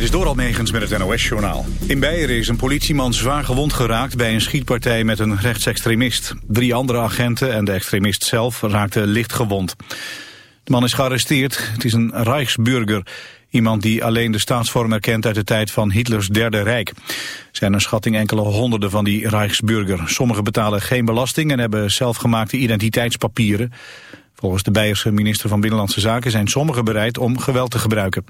Dit is Doral Megens met het NOS-journaal. In Beieren is een politieman zwaar gewond geraakt bij een schietpartij met een rechtsextremist. Drie andere agenten en de extremist zelf raakten licht gewond. De man is gearresteerd. Het is een Reichsburger. Iemand die alleen de staatsvorm erkent uit de tijd van Hitlers Derde Rijk. Zijn een schatting enkele honderden van die Reichsburger. Sommigen betalen geen belasting en hebben zelfgemaakte identiteitspapieren. Volgens de Beierse minister van Binnenlandse Zaken zijn sommigen bereid om geweld te gebruiken.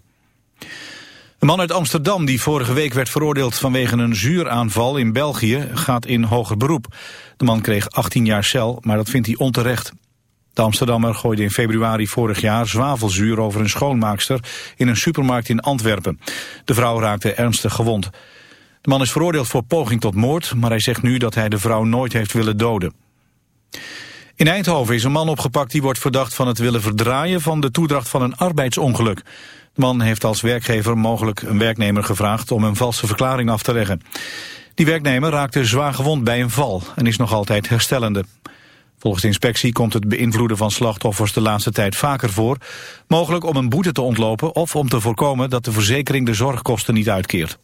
Een man uit Amsterdam die vorige week werd veroordeeld vanwege een zuuraanval in België gaat in hoger beroep. De man kreeg 18 jaar cel, maar dat vindt hij onterecht. De Amsterdammer gooide in februari vorig jaar zwavelzuur over een schoonmaakster in een supermarkt in Antwerpen. De vrouw raakte ernstig gewond. De man is veroordeeld voor poging tot moord, maar hij zegt nu dat hij de vrouw nooit heeft willen doden. In Eindhoven is een man opgepakt die wordt verdacht van het willen verdraaien van de toedracht van een arbeidsongeluk. De man heeft als werkgever mogelijk een werknemer gevraagd om een valse verklaring af te leggen. Die werknemer raakte zwaar gewond bij een val en is nog altijd herstellende. Volgens de inspectie komt het beïnvloeden van slachtoffers de laatste tijd vaker voor. Mogelijk om een boete te ontlopen of om te voorkomen dat de verzekering de zorgkosten niet uitkeert.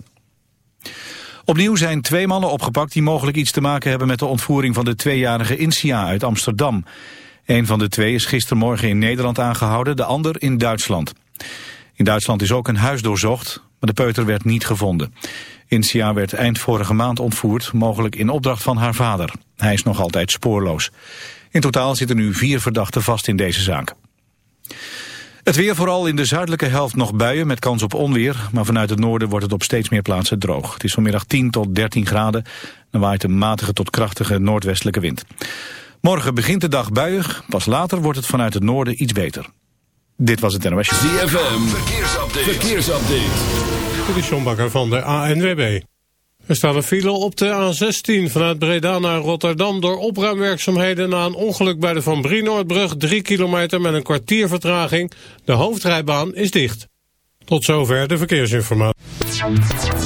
Opnieuw zijn twee mannen opgepakt die mogelijk iets te maken hebben met de ontvoering van de tweejarige Insia uit Amsterdam. Een van de twee is gistermorgen in Nederland aangehouden, de ander in Duitsland. In Duitsland is ook een huis doorzocht, maar de peuter werd niet gevonden. Insia werd eind vorige maand ontvoerd, mogelijk in opdracht van haar vader. Hij is nog altijd spoorloos. In totaal zitten nu vier verdachten vast in deze zaak. Het weer vooral in de zuidelijke helft nog buien met kans op onweer. Maar vanuit het noorden wordt het op steeds meer plaatsen droog. Het is vanmiddag 10 tot 13 graden. Dan waait een matige tot krachtige noordwestelijke wind. Morgen begint de dag buiig. Pas later wordt het vanuit het noorden iets beter. Dit was het NOS. ZFM, verkeersupdate. verkeersupdate. Dit is John Bakker van de ANWB. Er staat een file op de A16 vanuit Breda naar Rotterdam... door opruimwerkzaamheden na een ongeluk bij de Van Brienoordbrug... 3 kilometer met een kwartier vertraging. De hoofdrijbaan is dicht. Tot zover de verkeersinformatie.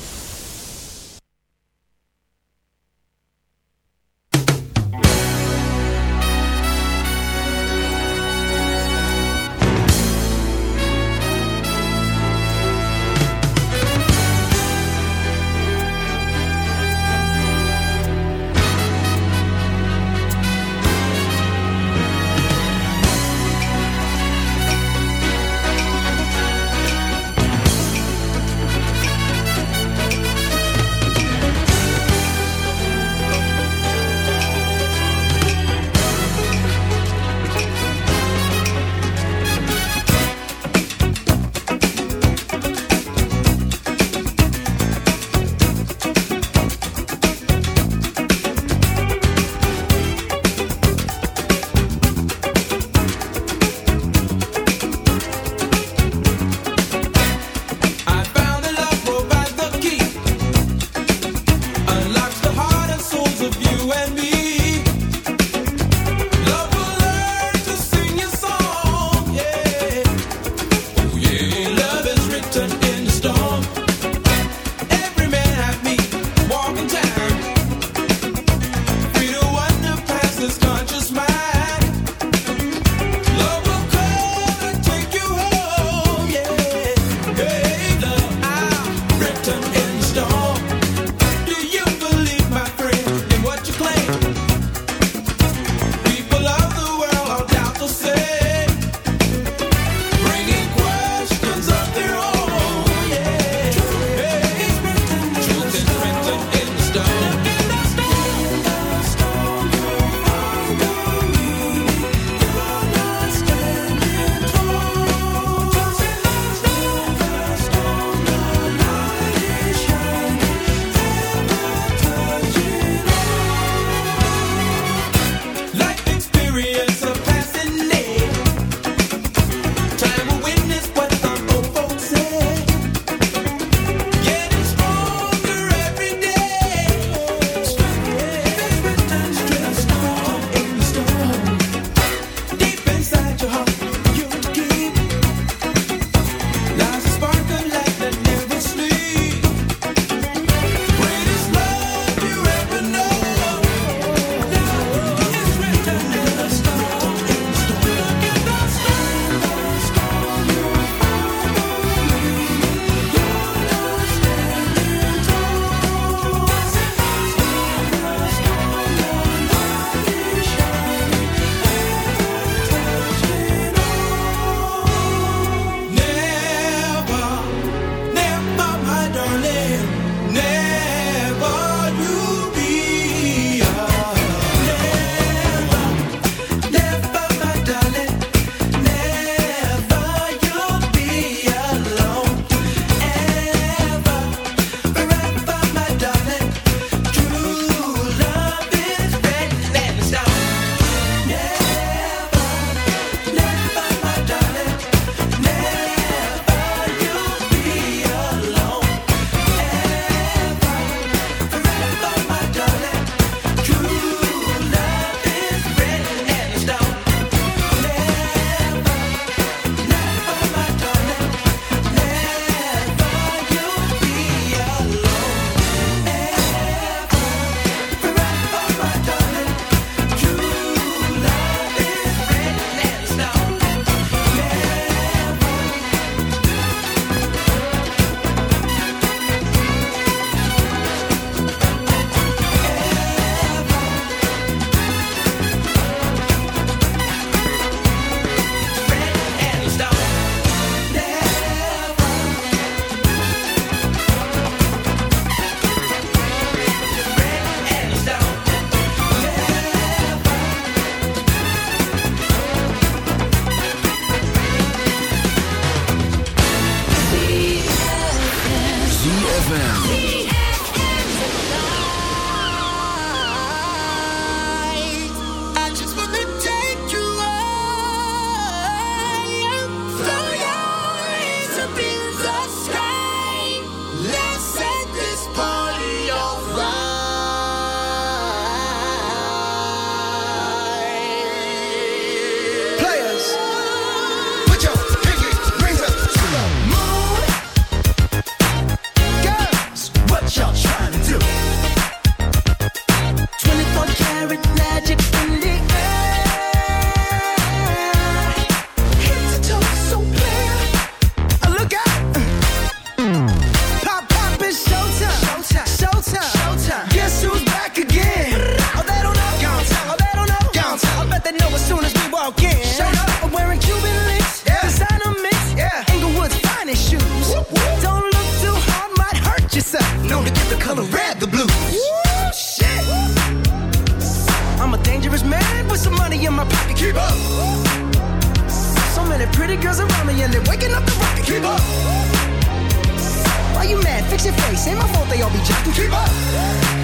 fix your face. Ain't my fault they all be jacked. Keep up.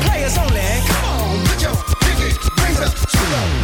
Players only. Come on, put your pinky rings up to the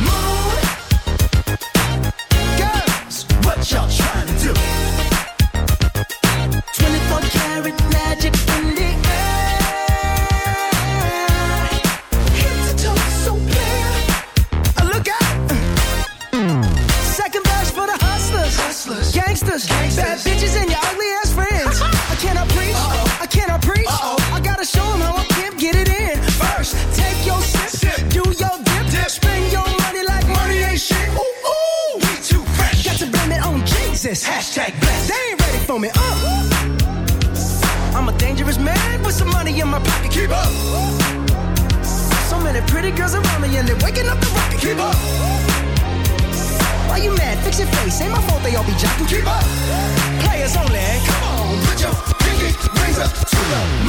but they all be jocking. Keep up. Players only. Come on, put your pinky rings up to the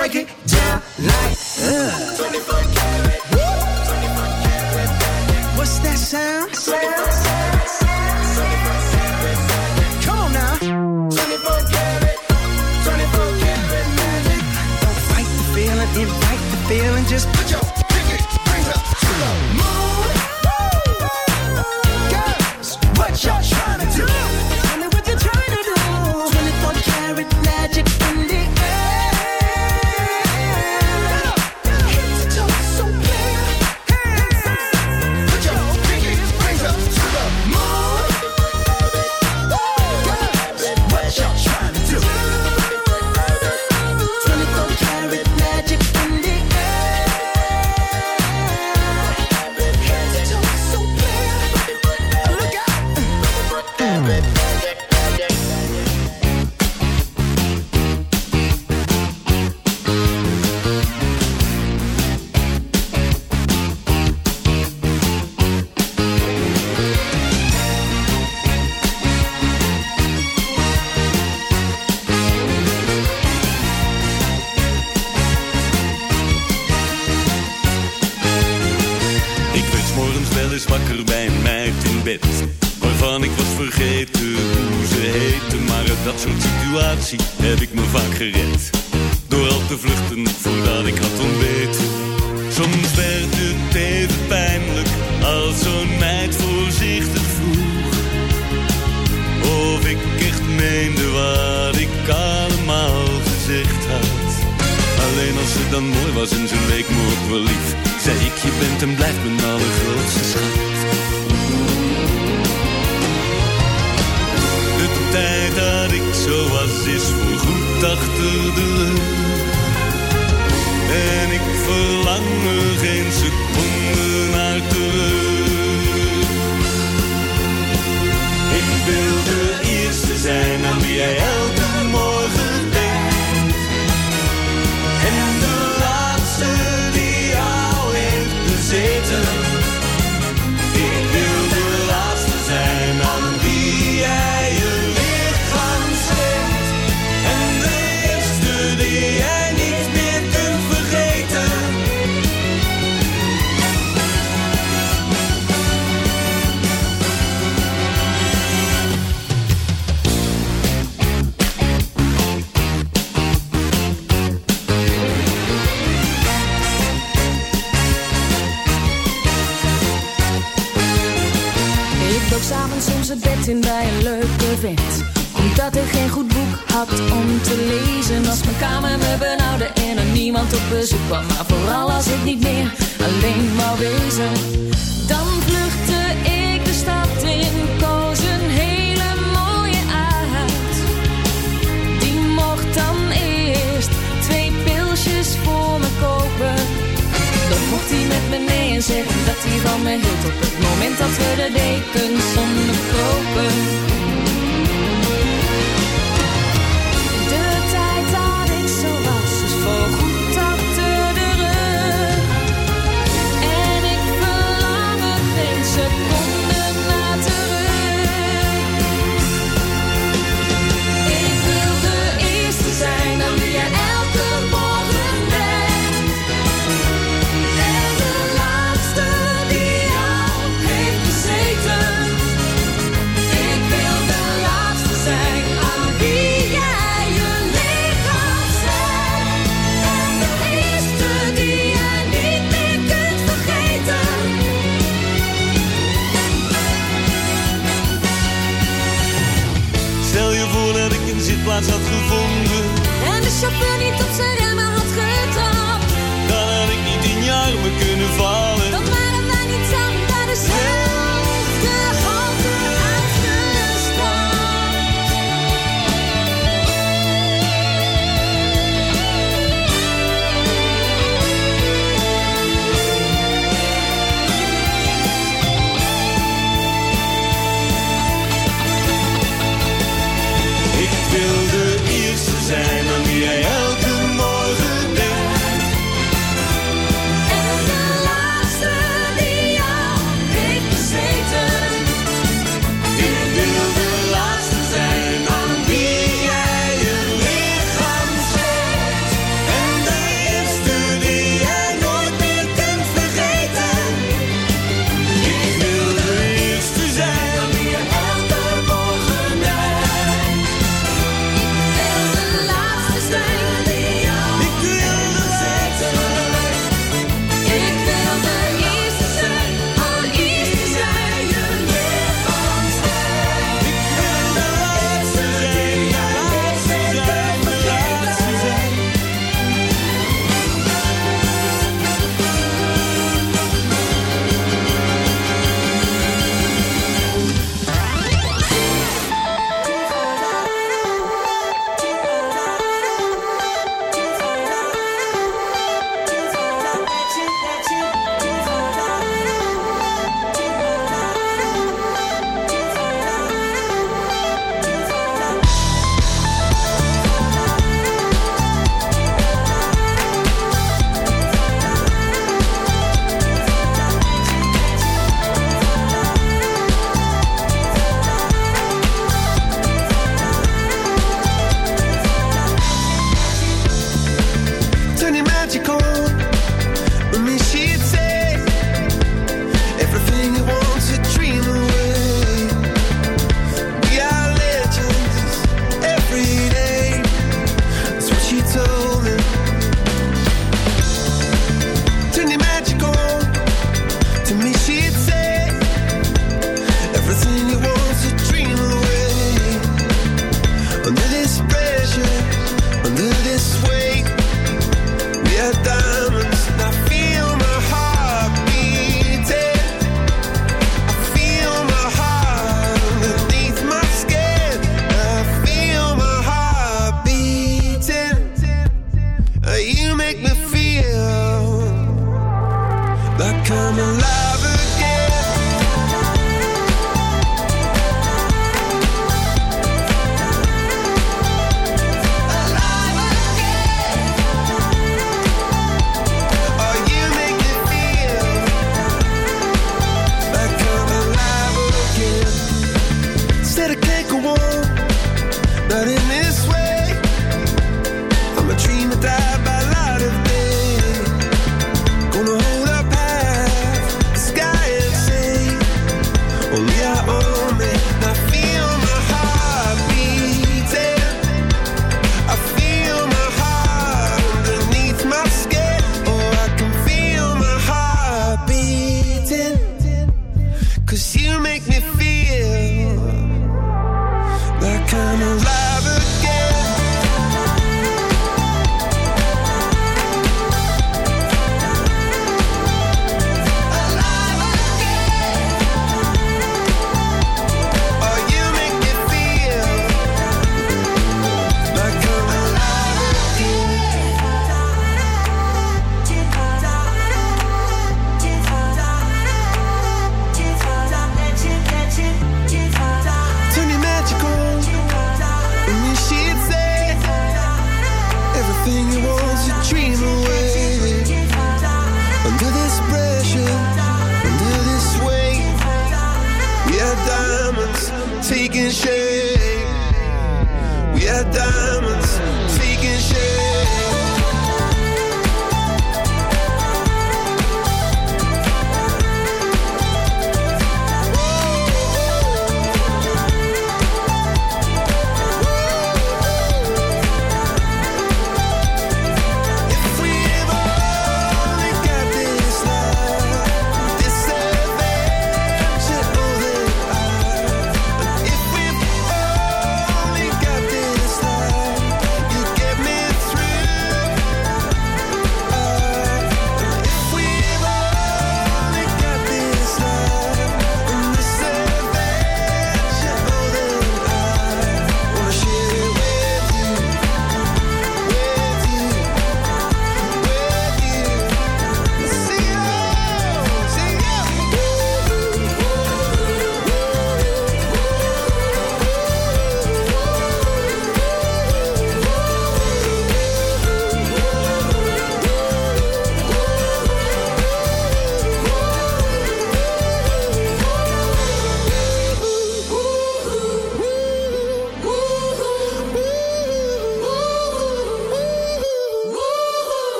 break it. the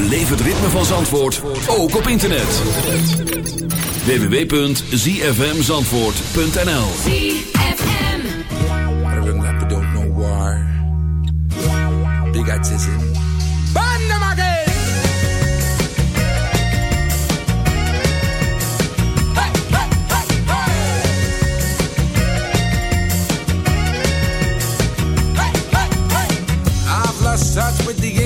Beleef het ritme van Zandvoort, ook op internet. www.zfmzandvoort.nl up, I don't know why. Big autism.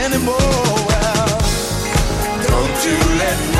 anymore. Don't you let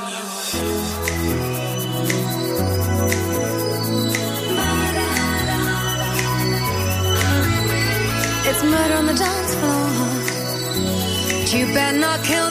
murder on the dance floor. You better not kill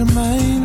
your mind.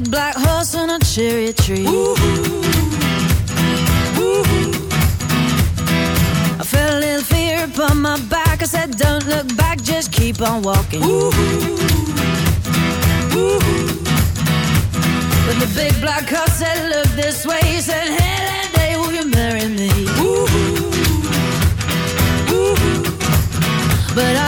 big black horse and a cherry tree. Ooh. Ooh. I felt a little fear upon my back. I said, Don't look back, just keep on walking. Ooh But the big black horse said, Look this way. He said, Hey, that day, will you marry me? But I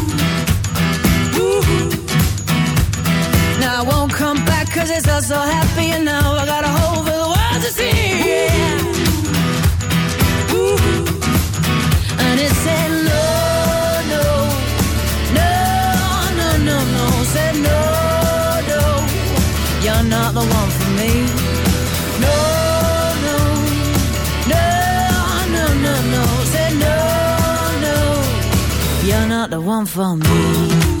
Cause it's all so happy and now I got a whole the world to see. Ooh, Ooh. And it said no, no No, no, no, no. Said no, no You're not the one for me. No, no No, no, no, no. Said no, no You're not the one for me.